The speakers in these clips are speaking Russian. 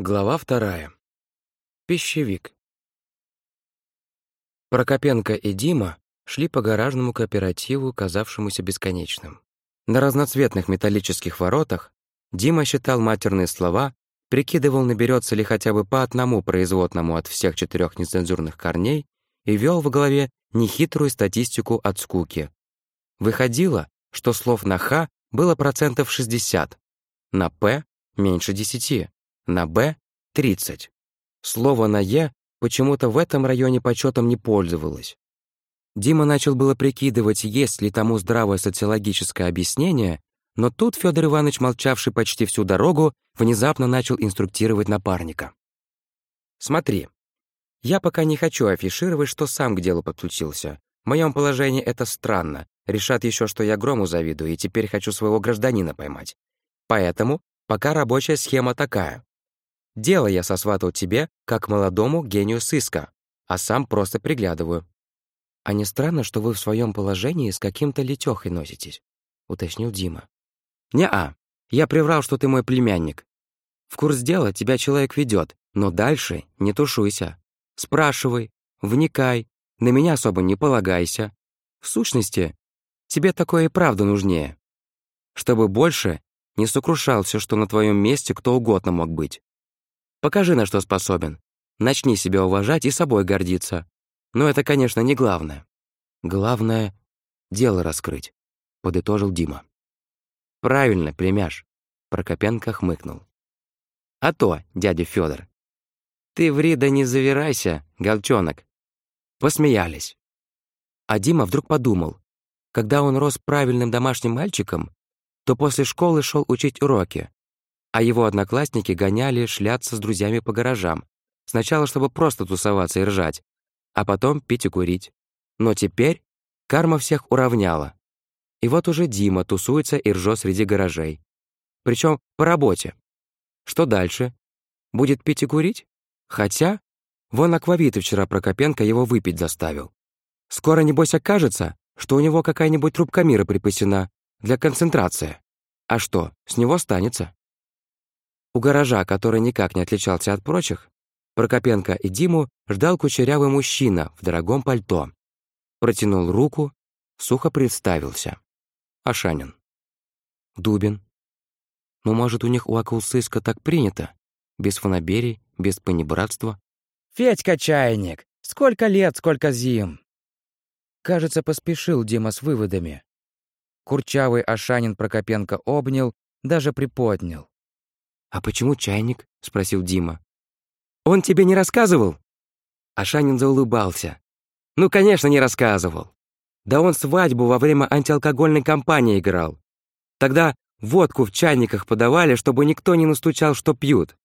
Глава вторая. Пищевик. Прокопенко и Дима шли по гаражному кооперативу, казавшемуся бесконечным. На разноцветных металлических воротах Дима считал матерные слова, прикидывал, наберется ли хотя бы по одному производному от всех четырех нецензурных корней и вел в голове нехитрую статистику от скуки. Выходило, что слов на «х» было процентов 60, на «п» — меньше 10, на «Б» — 30. Слово на «Е» почему-то в этом районе почетом не пользовалось. Дима начал было прикидывать, есть ли тому здравое социологическое объяснение, но тут Федор Иванович, молчавший почти всю дорогу, внезапно начал инструктировать напарника. «Смотри, я пока не хочу афишировать, что сам к делу подключился. В моем положении это странно. Решат еще, что я грому завидую, и теперь хочу своего гражданина поймать. Поэтому пока рабочая схема такая. Дело я сосватал тебе, как молодому гению сыска, а сам просто приглядываю. А не странно, что вы в своем положении с каким-то летехой носитесь, уточнил Дима. Не-а, я приврал, что ты мой племянник. В курс дела тебя человек ведет, но дальше не тушуйся. Спрашивай, вникай, на меня особо не полагайся. В сущности, тебе такое и правда нужнее. Чтобы больше не сокрушался, что на твоем месте кто угодно мог быть. Покажи, на что способен. Начни себя уважать и собой гордиться. Но это, конечно, не главное. Главное — дело раскрыть», — подытожил Дима. «Правильно, племяш», — Прокопенко хмыкнул. «А то, дядя Федор. Ты ври да не завирайся, голчонок». Посмеялись. А Дима вдруг подумал, когда он рос правильным домашним мальчиком, то после школы шел учить уроки, а его одноклассники гоняли шляться с друзьями по гаражам. Сначала, чтобы просто тусоваться и ржать, а потом пить и курить. Но теперь карма всех уравняла. И вот уже Дима тусуется и ржет среди гаражей. Причем по работе. Что дальше? Будет пить и курить? Хотя, вон Аквавиты вчера Прокопенко его выпить заставил. Скоро, небось, окажется, что у него какая-нибудь трубка мира припасена для концентрации. А что, с него останется? У гаража, который никак не отличался от прочих, Прокопенко и Диму ждал кучерявый мужчина в дорогом пальто. Протянул руку, сухо представился. Ашанин. Дубин. Ну, может, у них у Акулсыска так принято? Без фанаберий, без понебратства? «Федька чайник! Сколько лет, сколько зим!» Кажется, поспешил Дима с выводами. Курчавый Ашанин Прокопенко обнял, даже приподнял. «А почему чайник?» — спросил Дима. «Он тебе не рассказывал?» Ашанин заулыбался. «Ну, конечно, не рассказывал. Да он свадьбу во время антиалкогольной кампании играл. Тогда водку в чайниках подавали, чтобы никто не настучал, что пьют.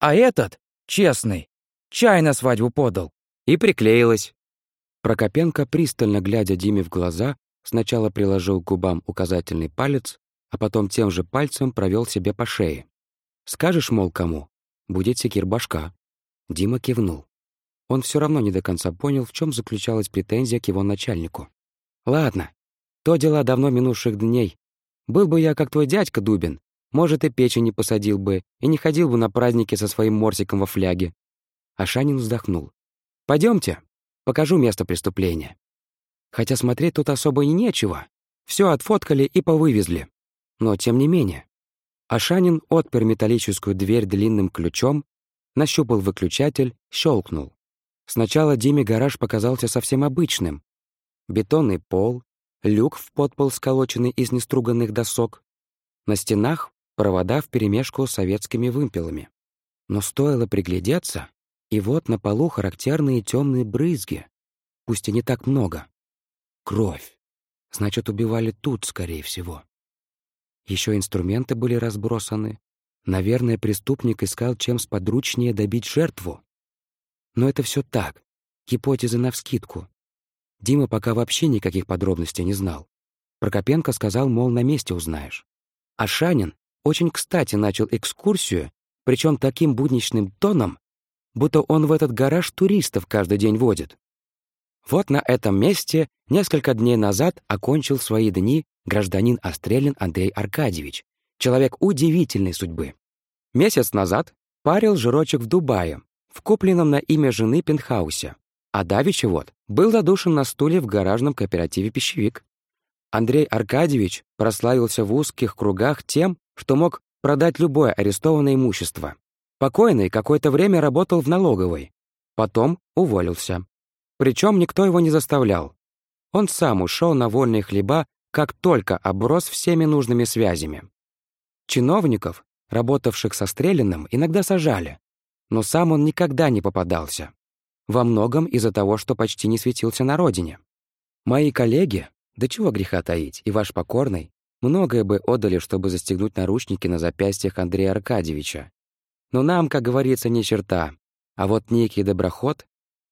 А этот, честный, чай на свадьбу подал. И приклеилась». Прокопенко, пристально глядя Диме в глаза, сначала приложил к губам указательный палец, а потом тем же пальцем провел себе по шее. Скажешь, мол, кому? Будет секир башка. Дима кивнул. Он все равно не до конца понял, в чем заключалась претензия к его начальнику. «Ладно, то дела давно минувших дней. Был бы я, как твой дядька Дубин, может, и печень не посадил бы, и не ходил бы на праздники со своим морсиком во фляге». Ашанин вздохнул. Пойдемте, покажу место преступления. Хотя смотреть тут особо и нечего. Все отфоткали и повывезли. Но тем не менее, Ашанин отпер металлическую дверь длинным ключом, нащупал выключатель, щелкнул. Сначала Диме гараж показался совсем обычным. Бетонный пол, люк в подпол, сколоченный из неструганных досок. На стенах провода вперемешку с советскими вымпелами. Но стоило приглядеться, и вот на полу характерные темные брызги, пусть и не так много. Кровь. Значит, убивали тут, скорее всего. Еще инструменты были разбросаны. Наверное, преступник искал чем сподручнее добить жертву. Но это все так, гипотезы навскидку. Дима пока вообще никаких подробностей не знал. Прокопенко сказал, мол, на месте узнаешь. А Шанин очень кстати начал экскурсию, причем таким будничным тоном, будто он в этот гараж туристов каждый день водит. Вот на этом месте несколько дней назад окончил свои дни гражданин Острелин Андрей Аркадьевич, человек удивительной судьбы. Месяц назад парил жирочек в Дубае, в купленном на имя жены пентхаусе. А давеча вот был задушен на стуле в гаражном кооперативе «Пищевик». Андрей Аркадьевич прославился в узких кругах тем, что мог продать любое арестованное имущество. Покойный какое-то время работал в налоговой, потом уволился. Причем никто его не заставлял. Он сам ушел на вольные хлеба, как только оброс всеми нужными связями. Чиновников, работавших со Стреляным, иногда сажали, но сам он никогда не попадался. Во многом из-за того, что почти не светился на родине. Мои коллеги, да чего греха таить, и ваш покорный, многое бы отдали, чтобы застегнуть наручники на запястьях Андрея Аркадьевича. Но нам, как говорится, ни черта. А вот некий доброход,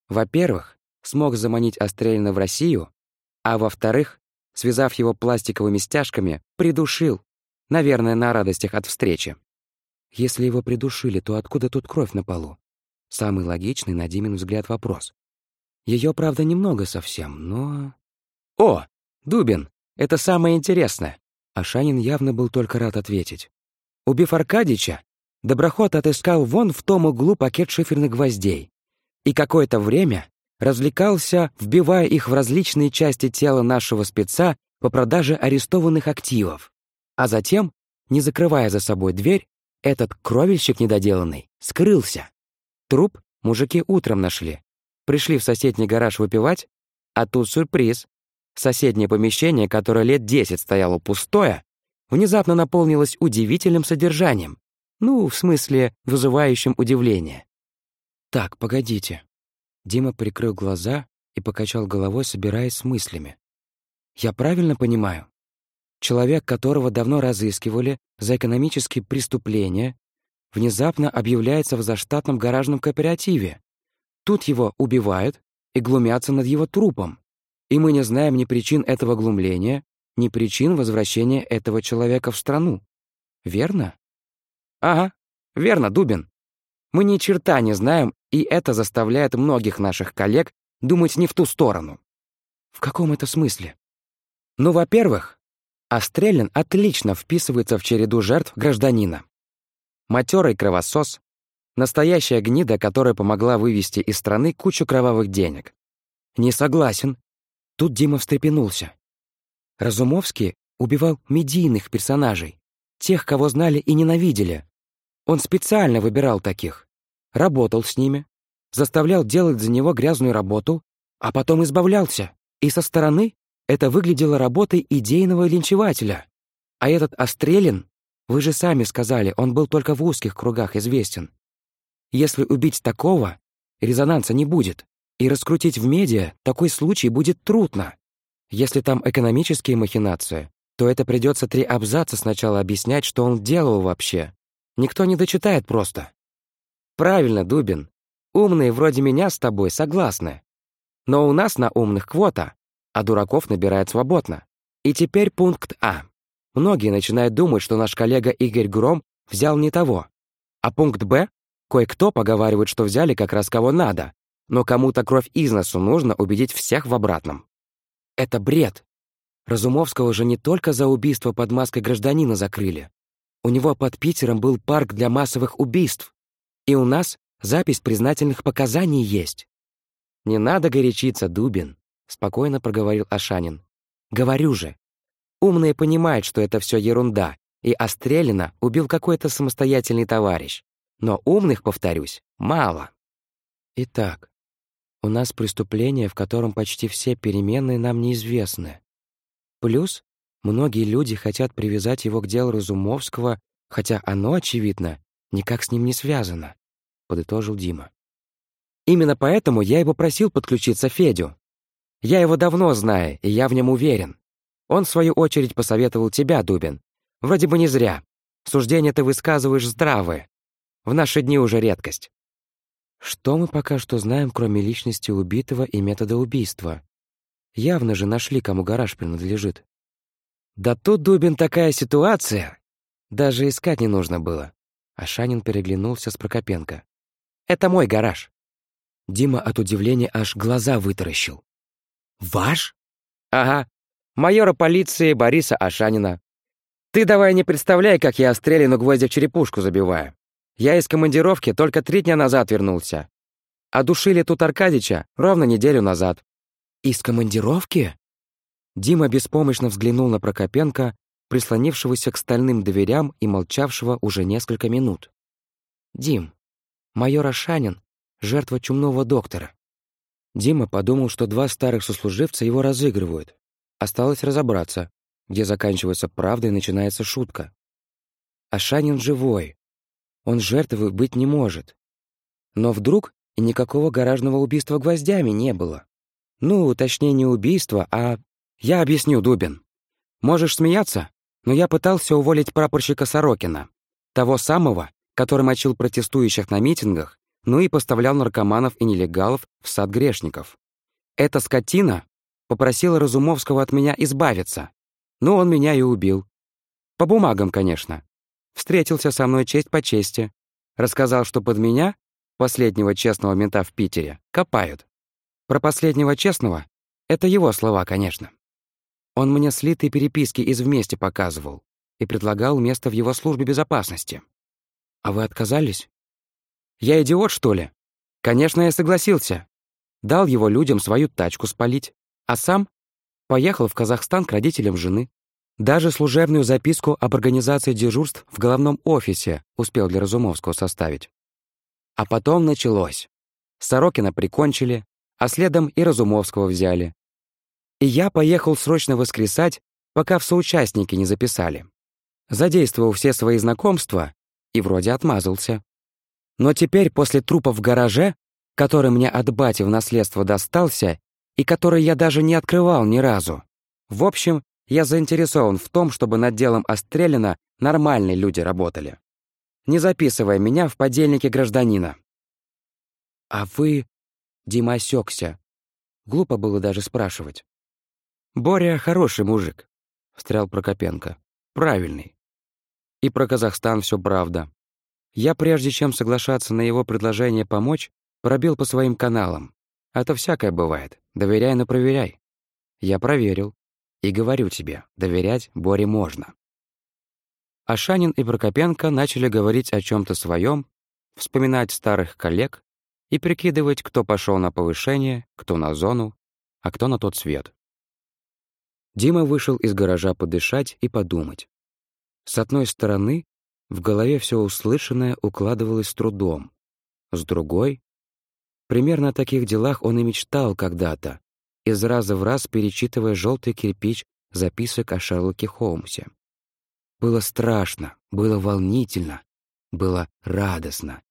во-первых, смог заманить Острелина в Россию, а во-вторых, связав его пластиковыми стяжками, придушил, наверное, на радостях от встречи. Если его придушили, то откуда тут кровь на полу? Самый логичный, на Димин взгляд, вопрос. Ее, правда, немного совсем, но... «О, Дубин, это самое интересное!» Ашанин явно был только рад ответить. Убив Аркадича, Доброход отыскал вон в том углу пакет шиферных гвоздей и какое-то время развлекался, вбивая их в различные части тела нашего спеца по продаже арестованных активов. А затем, не закрывая за собой дверь, этот кровельщик недоделанный скрылся. Труп мужики утром нашли. Пришли в соседний гараж выпивать, а тут сюрприз. Соседнее помещение, которое лет десять стояло пустое, внезапно наполнилось удивительным содержанием. Ну, в смысле, вызывающим удивление. «Так, погодите». Дима прикрыл глаза и покачал головой, собираясь с мыслями. «Я правильно понимаю? Человек, которого давно разыскивали за экономические преступления, внезапно объявляется в заштатном гаражном кооперативе. Тут его убивают и глумятся над его трупом. И мы не знаем ни причин этого глумления, ни причин возвращения этого человека в страну. Верно? Ага, верно, Дубин. Мы ни черта не знаем, и это заставляет многих наших коллег думать не в ту сторону. В каком это смысле? Ну, во-первых, Астрелин отлично вписывается в череду жертв гражданина. Матерый кровосос, настоящая гнида, которая помогла вывести из страны кучу кровавых денег. Не согласен. Тут Дима встрепенулся. Разумовский убивал медийных персонажей, тех, кого знали и ненавидели. Он специально выбирал таких, работал с ними, заставлял делать за него грязную работу, а потом избавлялся. И со стороны это выглядело работой идейного линчевателя. А этот Острелин, вы же сами сказали, он был только в узких кругах известен. Если убить такого, резонанса не будет, и раскрутить в медиа такой случай будет трудно. Если там экономические махинации, то это придется три абзаца сначала объяснять, что он делал вообще. Никто не дочитает просто. Правильно, Дубин. Умные вроде меня с тобой согласны. Но у нас на умных квота, а дураков набирает свободно. И теперь пункт А. Многие начинают думать, что наш коллега Игорь Гром взял не того. А пункт Б. Кое-кто поговаривает, что взяли как раз кого надо, но кому-то кровь из носу нужно убедить всех в обратном. Это бред. Разумовского же не только за убийство под маской гражданина закрыли. У него под Питером был парк для массовых убийств. И у нас запись признательных показаний есть. «Не надо горячиться, Дубин», — спокойно проговорил Ашанин. «Говорю же. Умные понимают, что это все ерунда, и Острелина убил какой-то самостоятельный товарищ. Но умных, повторюсь, мало». Итак, у нас преступление, в котором почти все переменные нам неизвестны. Плюс многие люди хотят привязать его к делу Разумовского, хотя оно, очевидно, никак с ним не связано, — подытожил Дима. Именно поэтому я его просил подключиться Федю. Я его давно знаю, и я в нем уверен. Он, в свою очередь, посоветовал тебя, Дубин. Вроде бы не зря. Суждения ты высказываешь здравые. В наши дни уже редкость. Что мы пока что знаем, кроме личности убитого и метода убийства? Явно же нашли, кому гараж принадлежит. Да тут, Дубин, такая ситуация. Даже искать не нужно было. Ашанин переглянулся с Прокопенко. Это мой гараж. Дима от удивления аж глаза вытаращил. Ваш? Ага. Майора полиции Бориса Ашанина. Ты давай не представляй, как я Острелину гвоздя в черепушку забиваю. Я из командировки только три дня назад вернулся. А душили тут Аркадича ровно неделю назад». «Из командировки?» Дима беспомощно взглянул на Прокопенко, прислонившегося к стальным дверям и молчавшего уже несколько минут. «Дим, майор Ашанин — жертва чумного доктора». Дима подумал, что два старых сослуживца его разыгрывают. Осталось разобраться, где заканчивается правда и начинается шутка. Ашанин живой. Он жертвой быть не может. Но вдруг и никакого гаражного убийства гвоздями не было. Ну, точнее, не убийство, а... Я объясню, Дубин. Можешь смеяться, но я пытался уволить прапорщика Сорокина, того самого, который мочил протестующих на митингах, ну и поставлял наркоманов и нелегалов в сад грешников. Эта скотина попросила Разумовского от меня избавиться, но он меня и убил. По бумагам, конечно. Встретился со мной честь по чести. Рассказал, что под меня, последнего честного мента в Питере, копают. Про последнего честного — это его слова, конечно. Он мне слитые переписки из «Вместе» показывал и предлагал место в его службе безопасности. А вы отказались? Я идиот, что ли? Конечно, я согласился. Дал его людям свою тачку спалить, а сам поехал в Казахстан к родителям жены. Даже служебную записку об организации дежурств в головном офисе успел для Разумовского составить. А потом началось. Сорокина прикончили, а следом и Разумовского взяли. И я поехал срочно воскресать, пока в соучастники не записали. Задействовал все свои знакомства и вроде отмазался. Но теперь, после трупа в гараже, который мне от бати в наследство достался и который я даже не открывал ни разу, в общем, я заинтересован в том, чтобы над делом Острелина нормальные люди работали, не записывая меня в подельники гражданина. «А вы...» — Дима осекся. Глупо было даже спрашивать. «Боря хороший мужик», — встрял Прокопенко. «Правильный. И про Казахстан все правда. Я, прежде чем соглашаться на его предложение помочь, пробил по своим каналам. А то всякое бывает. Доверяй, но проверяй. Я проверил. И говорю тебе, доверять Боре можно». Ашанин и Прокопенко начали говорить о чем то своем, вспоминать старых коллег и прикидывать, кто пошел на повышение, кто на зону, а кто на тот свет. Дима вышел из гаража подышать и подумать. С одной стороны, в голове все услышанное укладывалось с трудом. С другой, примерно о таких делах он и мечтал когда-то, из раза в раз перечитывая желтый кирпич записок о Шерлоке Холмсе. Было страшно, было волнительно, было радостно.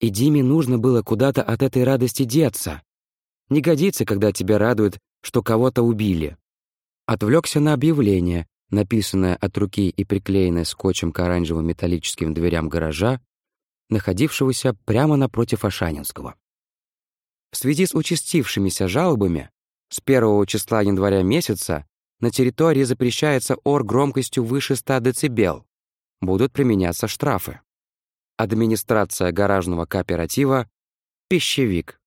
И Диме нужно было куда-то от этой радости деться. Не годится, когда тебя радует, что кого-то убили. Отвлекся на объявление, написанное от руки и приклеенное скотчем к оранжевым металлическим дверям гаража, находившегося прямо напротив Ашанинского. В связи с участившимися жалобами с 1 числа января месяца на территории запрещается ор громкостью выше 100 дБ. Будут применяться штрафы. Администрация гаражного кооператива «Пищевик».